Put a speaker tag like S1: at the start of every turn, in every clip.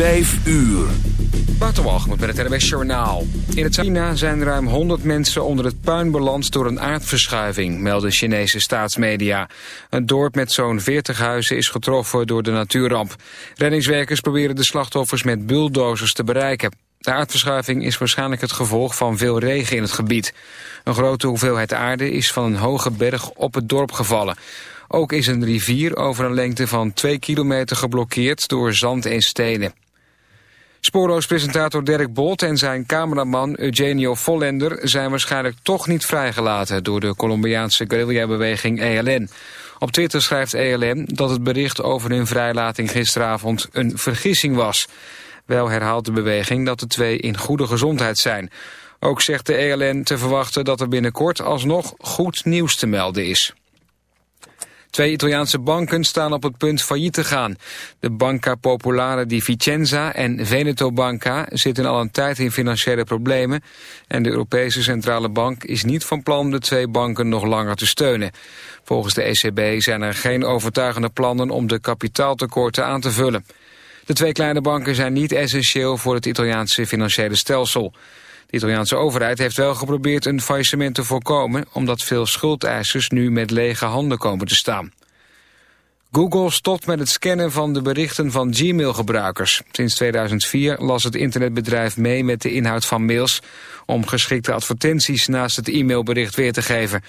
S1: Vijf uur.
S2: Waterwalgemoed met het NWS Journaal. In het China zijn ruim 100 mensen onder het puin beland door een aardverschuiving, melden Chinese staatsmedia. Een dorp met zo'n 40 huizen is getroffen door de natuurramp. Reddingswerkers proberen de slachtoffers met bulldozers te bereiken. De aardverschuiving is waarschijnlijk het gevolg van veel regen in het gebied. Een grote hoeveelheid aarde is van een hoge berg op het dorp gevallen. Ook is een rivier over een lengte van 2 kilometer geblokkeerd door zand en stenen. Spoorloos-presentator Dirk Bolt en zijn cameraman Eugenio Vollender... zijn waarschijnlijk toch niet vrijgelaten door de Colombiaanse guerrilla-beweging ELN. Op Twitter schrijft ELN dat het bericht over hun vrijlating gisteravond een vergissing was. Wel herhaalt de beweging dat de twee in goede gezondheid zijn. Ook zegt de ELN te verwachten dat er binnenkort alsnog goed nieuws te melden is. Twee Italiaanse banken staan op het punt failliet te gaan. De Banca Popolare di Vicenza en Veneto Banca zitten al een tijd in financiële problemen... en de Europese Centrale Bank is niet van plan de twee banken nog langer te steunen. Volgens de ECB zijn er geen overtuigende plannen om de kapitaaltekorten aan te vullen. De twee kleine banken zijn niet essentieel voor het Italiaanse financiële stelsel. De Italiaanse overheid heeft wel geprobeerd een faillissement te voorkomen... omdat veel schuldeisers nu met lege handen komen te staan. Google stopt met het scannen van de berichten van Gmail-gebruikers. Sinds 2004 las het internetbedrijf mee met de inhoud van mails... om geschikte advertenties naast het e-mailbericht weer te geven.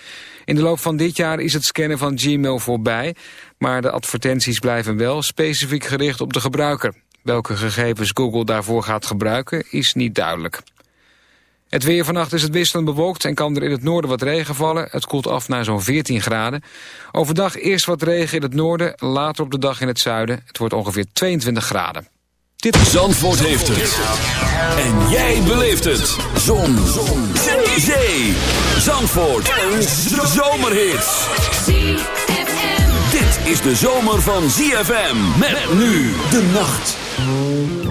S2: In de loop van dit jaar is het scannen van Gmail voorbij... maar de advertenties blijven wel specifiek gericht op de gebruiker. Welke gegevens Google daarvoor gaat gebruiken is niet duidelijk. Het weer vannacht is het wisselend bewolkt en kan er in het noorden wat regen vallen. Het koelt af naar zo'n 14 graden. Overdag eerst wat regen in het noorden, later op de dag in het zuiden. Het wordt ongeveer 22 graden.
S1: Dit Zandvoort heeft het. En jij beleeft het. Zon. Zon. Zee. Zandvoort. Een zomerhit. Dit is de zomer van ZFM. Met nu de nacht.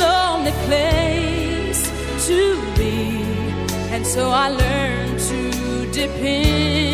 S3: Lonely place to be. And so I learned to depend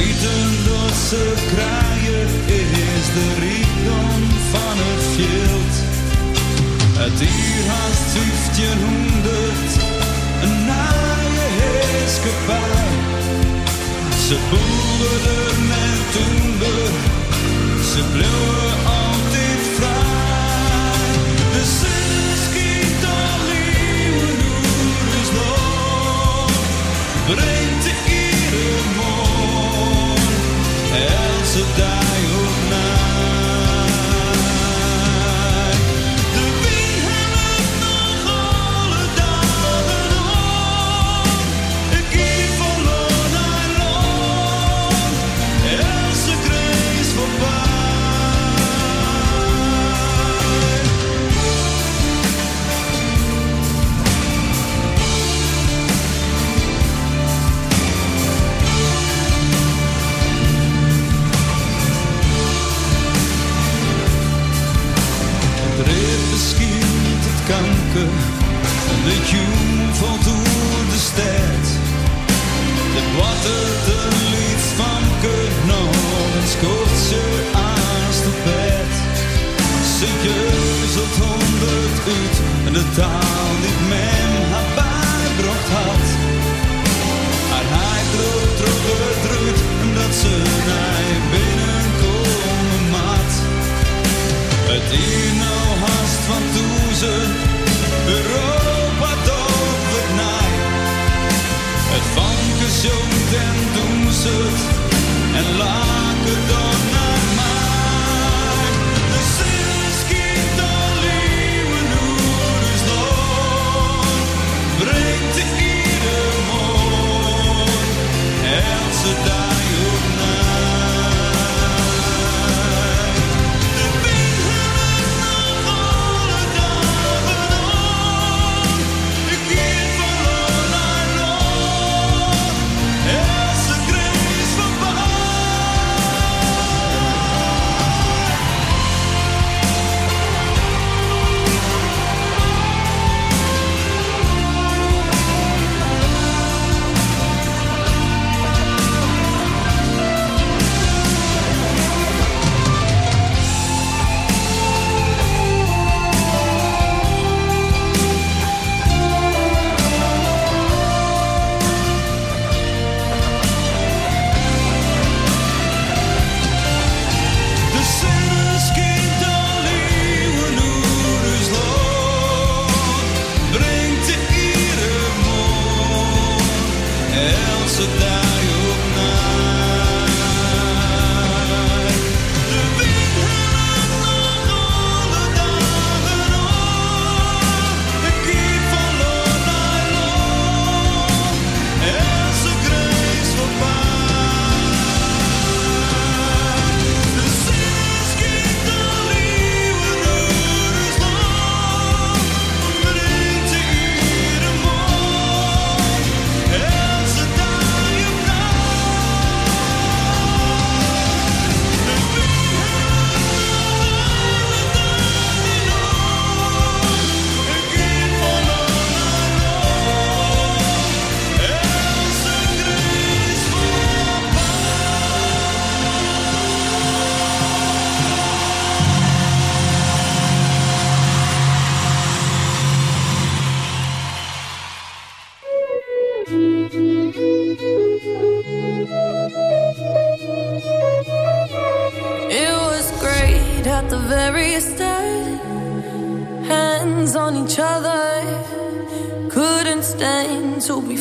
S4: Eten losse kraaien is de rijkdom van het veld. Het dier haast 1500, een naaie heerskepaar. Ze boeren de toender, ze bleven altijd vrij. De zes schiet al nieuwe is nog
S5: time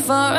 S1: Far.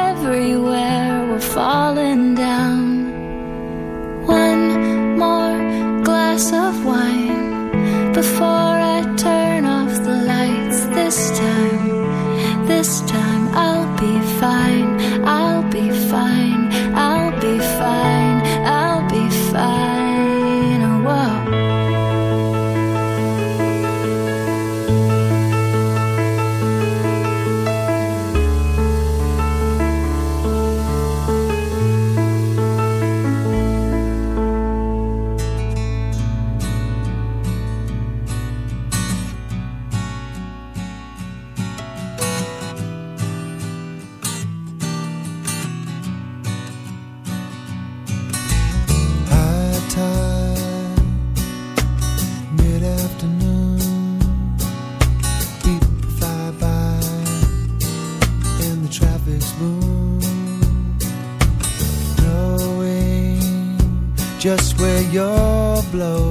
S6: your
S7: blow.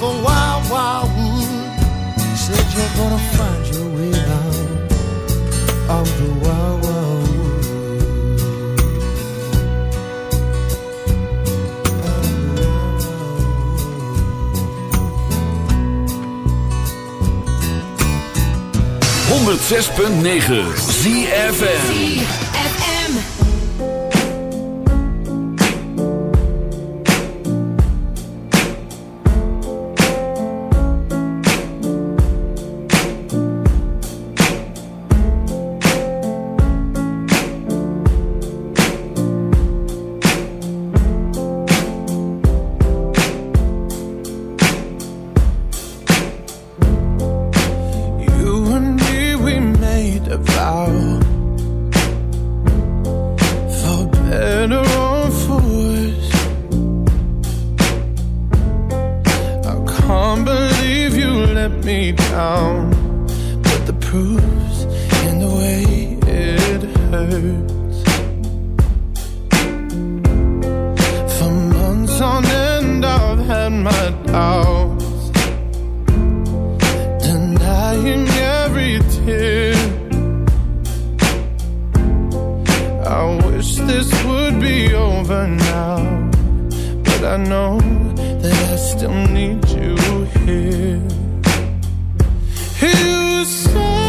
S7: the wild. Said you're gonna find your way out the
S1: punt negen ZFM.
S7: Wish this would be over now, but I know that I still need you here. You say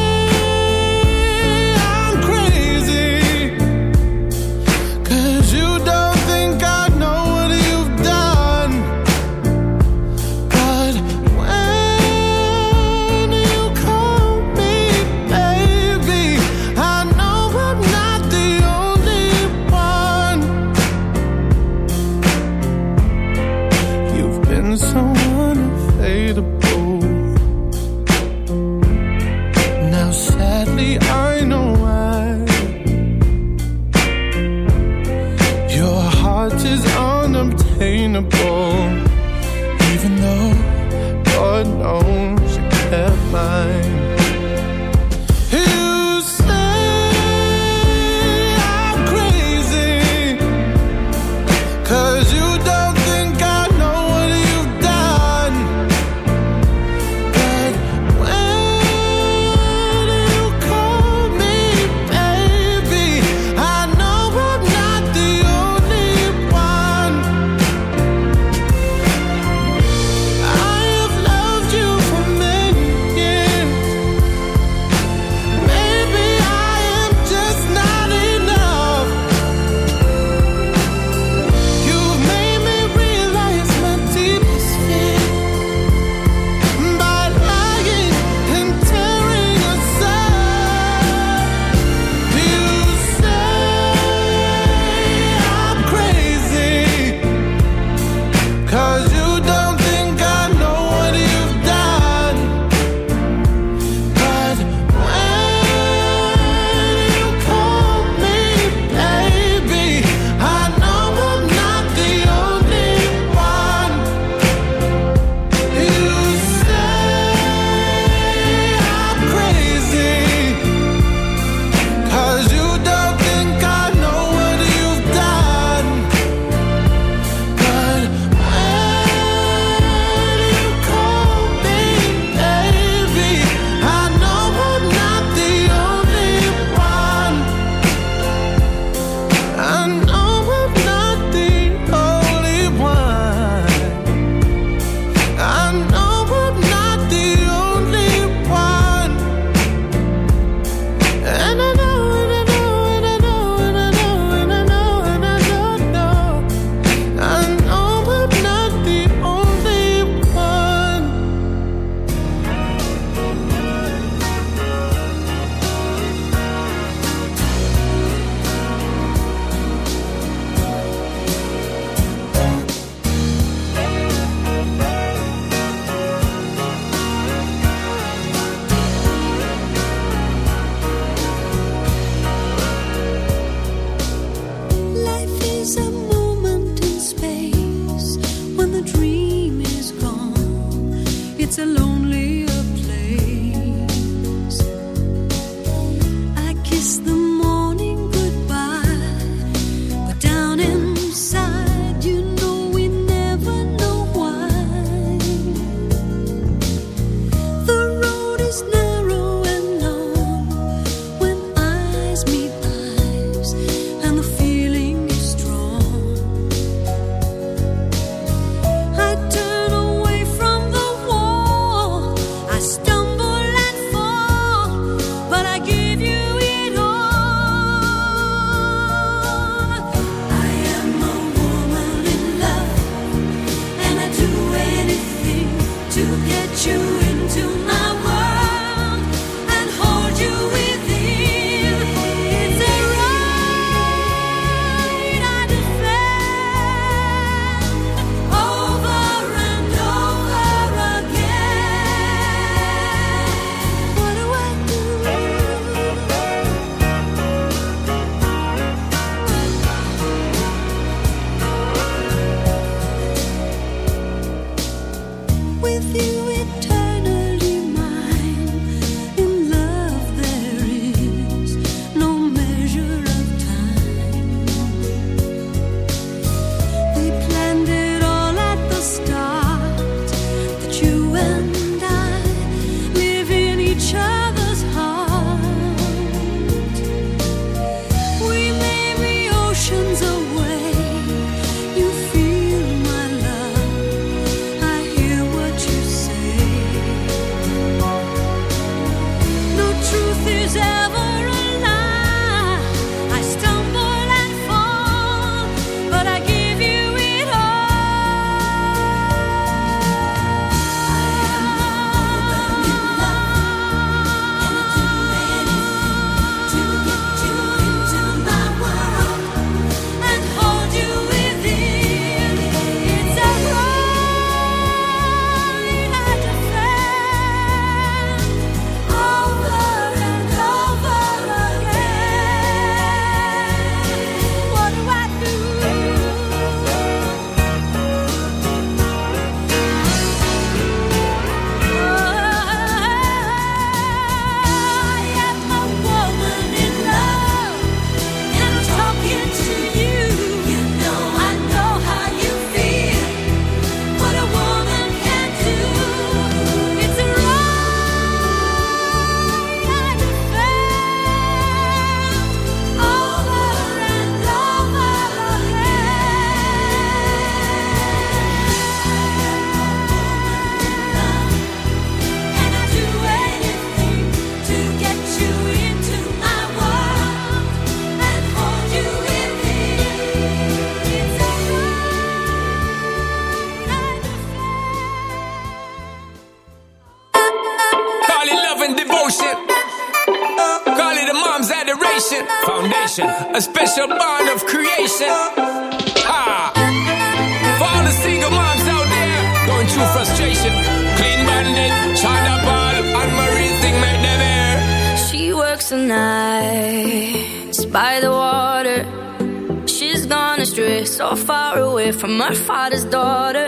S8: from
S1: her father's daughter.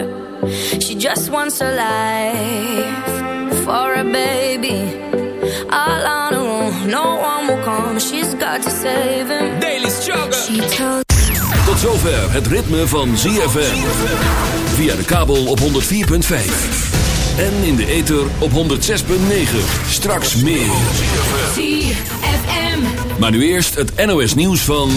S1: She just wants a life for a baby. All on her own, no one will come. She's got to save him.
S9: Daily struggle.
S1: She told
S10: Tot zover het ritme van ZFM. Via de kabel op 104.5. En in de ether op 106.9. Straks meer.
S11: ZFM.
S10: Maar nu eerst het NOS nieuws van...